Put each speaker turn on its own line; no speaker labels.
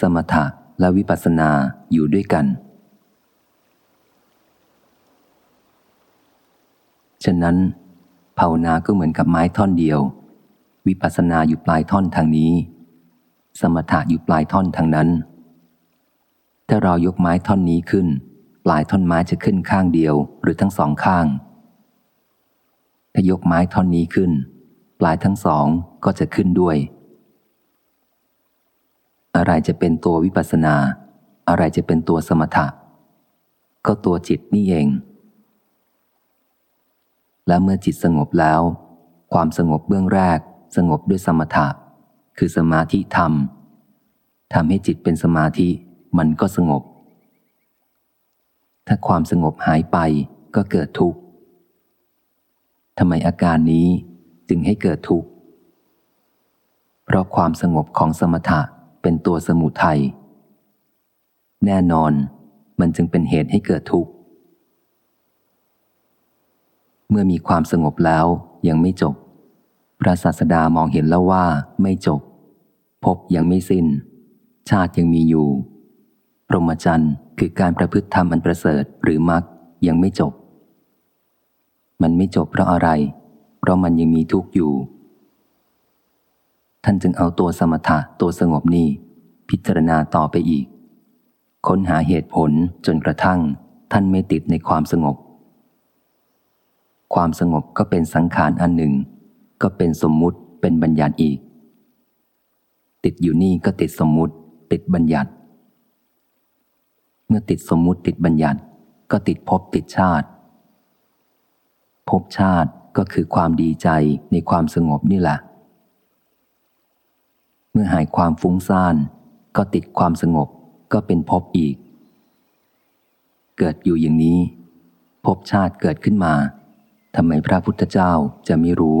สมถะและวิปัสสนาอยู่ด้วยกัน ฉะนั้นภาวนาก็เหมือนกับไม้ท่อนเดียว วิปัสสนาอยู่ปลายท่อนทางนี้ สมถะอยู่ปลายท่อนทางนั้น ถ้าเรายกไม้ท่อนนี้ขึ้น ปลายท่อนไม้จะขึ้นข้างเดียวหรือทั้งสองข้าง ถ้ายกไม้ท่อนนี้ขึ้น ปลายทั้งสองก็จะขึ้นด้วย อะไรจะเป็นตัววิปัสนา อะไรจะเป็นตัวสมถะ ก็ตัวจิตนี่เอง และเมื่อจิตสงบแล้ว ความสงบเบื้องแรก สงบด้วยสมถะ คือสมาธิธรรมทำให้จิตเป็นสมาธิมันก็สงบ ถ้าความสงบหายไปก็เกิดทุกข์ทำไมอาการนี้จึงให้เกิดทุกข์ เพราะความสงบของสมถะ เป็นตัวสมุทัยแน่นอนมันจึงเป็นเหตุให้เกิดทุกข์ เมื่อมีความสงบแล้วยังไม่จบ พระศาสดามองเห็นแล้วว่าไม่จบ พบยังไม่สิน้น ชาติยังมีอยู่พรหมจรรย์คือการประพฤติธรรมอันประเสริฐหรือมรรคยังไม่จบ มันไม่จบเพราะอะไร เพราะมันยังมีทุกข์อยู่ ท่านจึงเอาตัวสมถะตัวสงบนี้ พิจารณาต่อไปอีก ค้นหาเหตุผลจนกระทั่งท่านไม่ติดในความสงบ ความสงบก็เป็นสังขารอันหนึ่ง ก็เป็นสมมุติเป็นบัญญัติอีก ติดอยู่นี่ก็ติดสมมุติ ติดบัญญัติ เมื่อติดสมมุติติดบัญญัติ ก็ติดภพติดชาติภพชาติก็คือความดีใจในความสงบนี่แหละ เมื่อหายความฟุ้งซ่าน ก็ติดความสงบก็เป็นภพอีก เกิดอยู่อย่างนี้ภพชาติเกิดขึ้นมาทำไมพระพุทธเจ้าจะไม่รู้